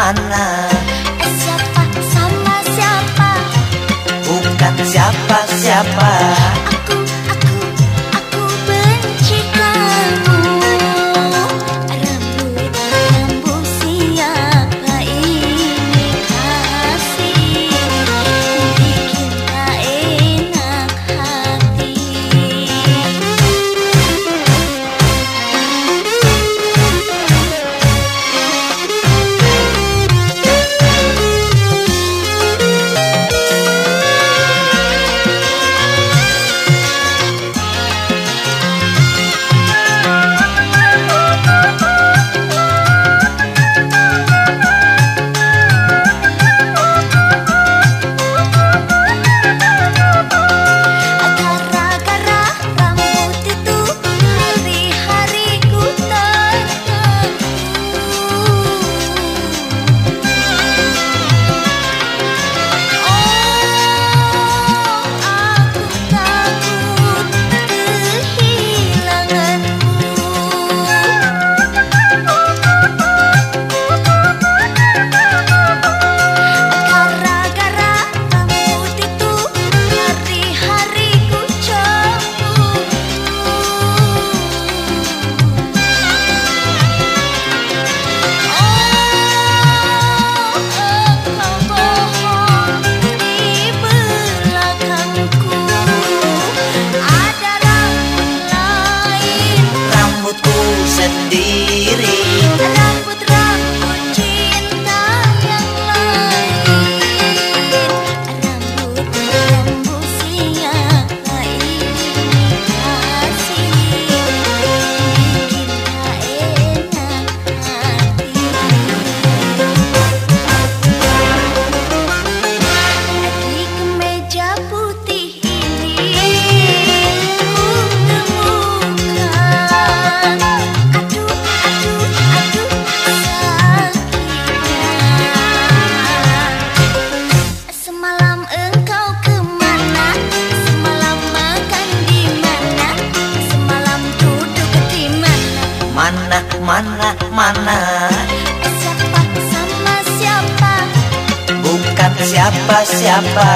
mana? Siapa sama siapa? Bukan siapa-siapa mana mana? Siapa sama siapa? Bukan siapa siapa